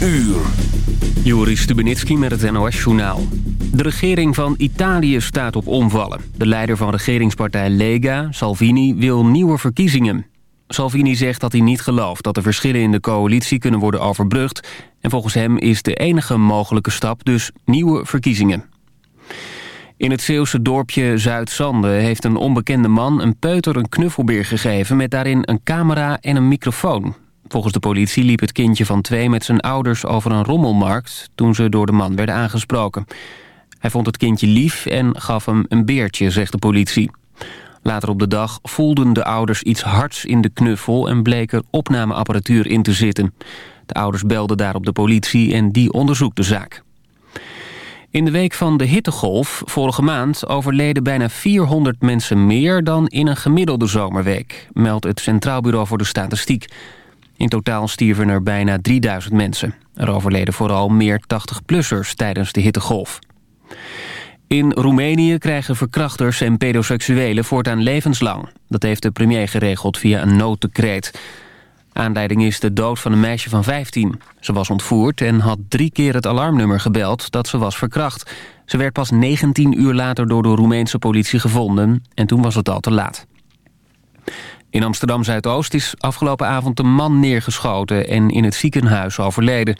uur. Joris Stubenitski met het NOS-journaal. De regering van Italië staat op omvallen. De leider van regeringspartij Lega, Salvini, wil nieuwe verkiezingen. Salvini zegt dat hij niet gelooft dat de verschillen in de coalitie kunnen worden overbrugd... en volgens hem is de enige mogelijke stap dus nieuwe verkiezingen. In het Zeeuwse dorpje Zuid-Zande heeft een onbekende man een peuter een knuffelbeer gegeven... met daarin een camera en een microfoon. Volgens de politie liep het kindje van twee met zijn ouders over een rommelmarkt... toen ze door de man werden aangesproken. Hij vond het kindje lief en gaf hem een beertje, zegt de politie. Later op de dag voelden de ouders iets hards in de knuffel... en bleek er opnameapparatuur in te zitten. De ouders belden daarop de politie en die onderzoekt de zaak. In de week van de hittegolf vorige maand overleden bijna 400 mensen meer dan in een gemiddelde zomerweek, meldt het Centraal Bureau voor de Statistiek. In totaal stierven er bijna 3000 mensen. Er overleden vooral meer 80-plussers tijdens de hittegolf. In Roemenië krijgen verkrachters en pedoseksuelen voortaan levenslang. Dat heeft de premier geregeld via een nooddecreet. Aanleiding is de dood van een meisje van 15. Ze was ontvoerd en had drie keer het alarmnummer gebeld dat ze was verkracht. Ze werd pas 19 uur later door de Roemeense politie gevonden en toen was het al te laat. In Amsterdam-Zuidoost is afgelopen avond een man neergeschoten en in het ziekenhuis overleden.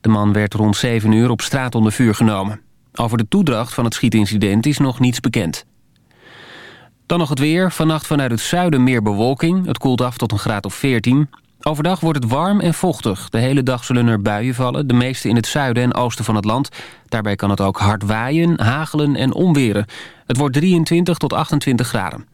De man werd rond 7 uur op straat onder vuur genomen. Over de toedracht van het schietincident is nog niets bekend. Dan nog het weer. Vannacht vanuit het zuiden meer bewolking. Het koelt af tot een graad of 14. Overdag wordt het warm en vochtig. De hele dag zullen er buien vallen, de meeste in het zuiden en oosten van het land. Daarbij kan het ook hard waaien, hagelen en onweren. Het wordt 23 tot 28 graden.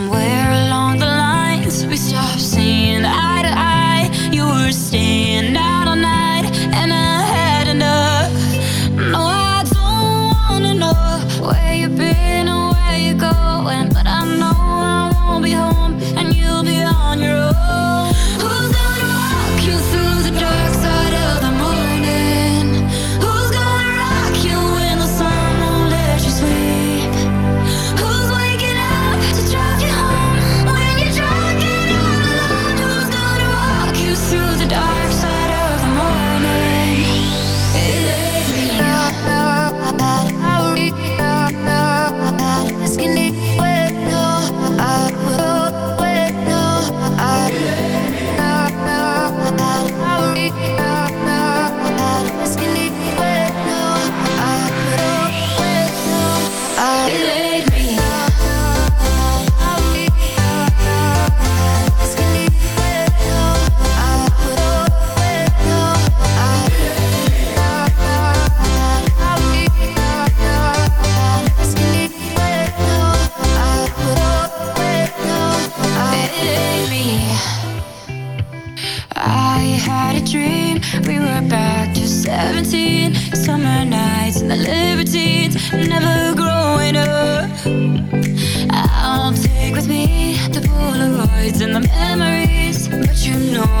Never growing up. I'll take with me the Polaroids and the memories. But you know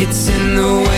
It's in the way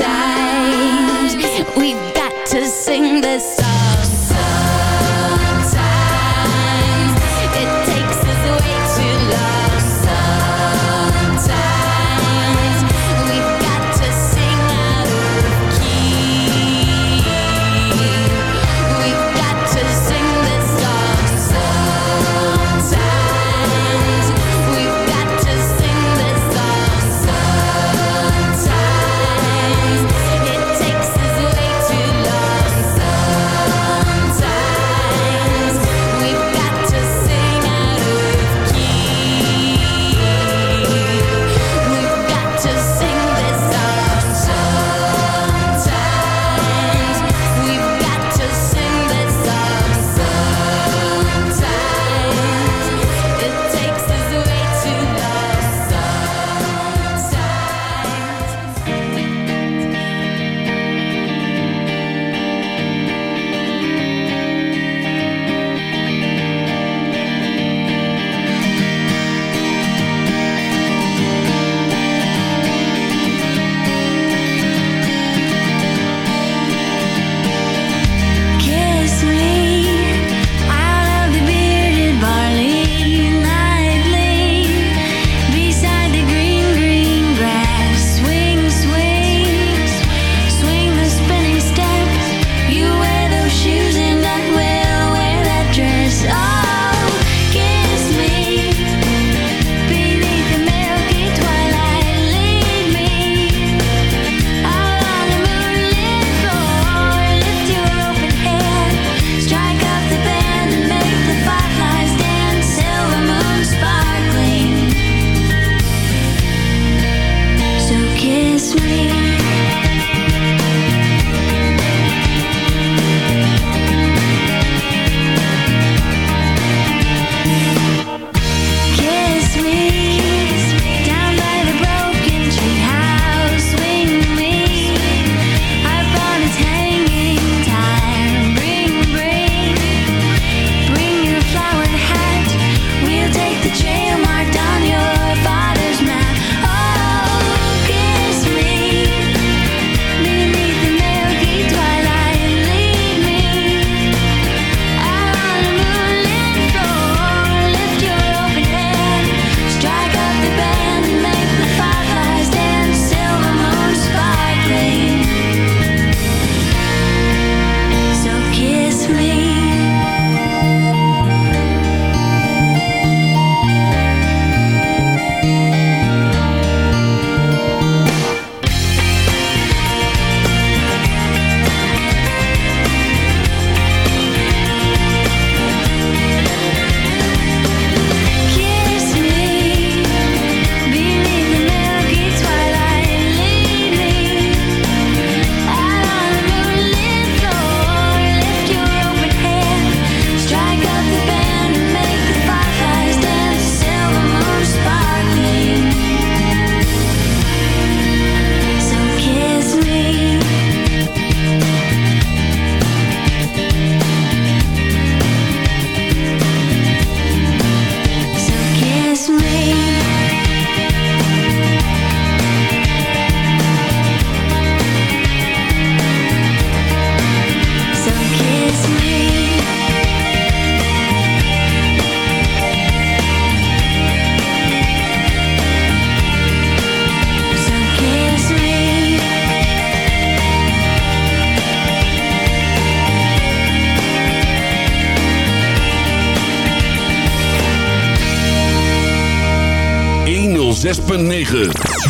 inside. We've got to sing this song.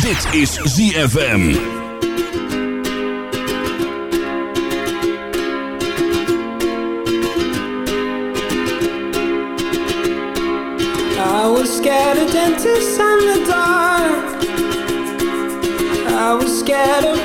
Dit is ZFM. I was scared of dentists and the dark I was scared of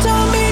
Told me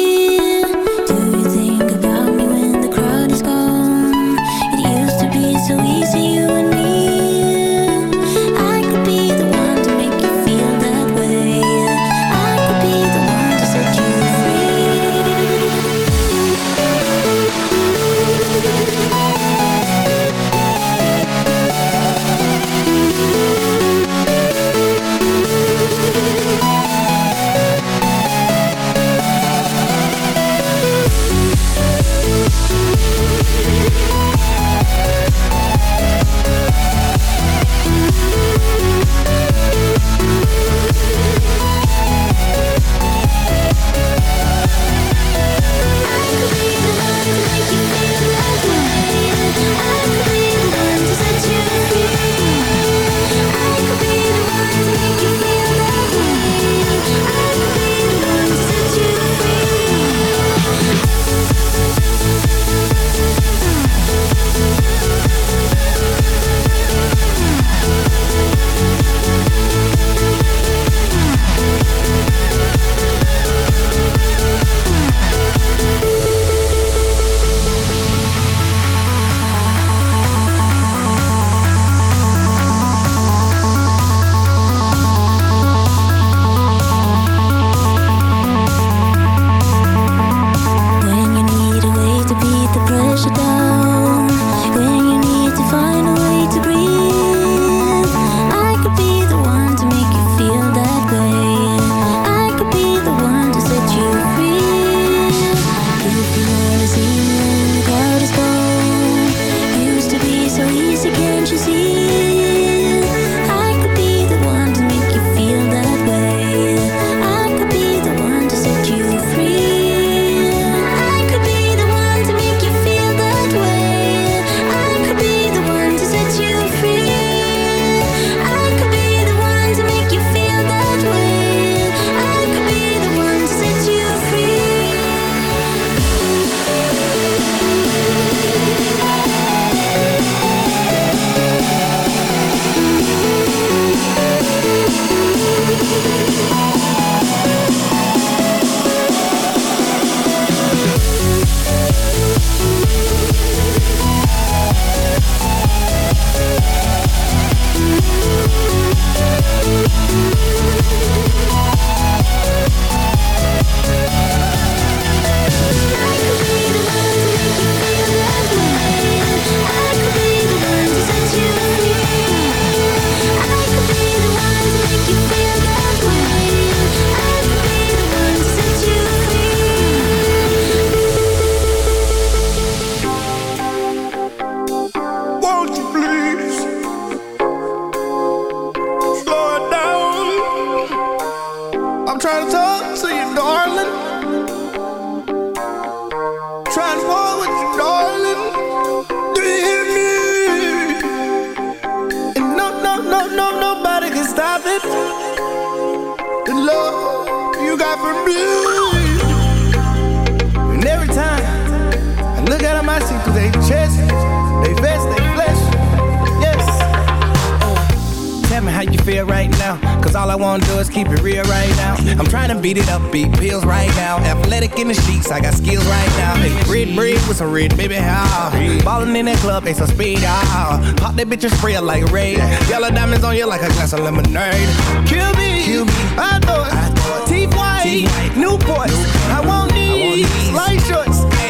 now. I'm trying to beat it up, beat pills right now. Athletic in the sheets, I got skills right now. Hey, red bread with some red, baby, how? Ballin' in that club, they some speed, ah. Pop that bitch and spray it like raid. Yellow diamonds on you like a glass of lemonade. Kill me, Kill me. I thought, T-White, Newport. I want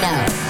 now.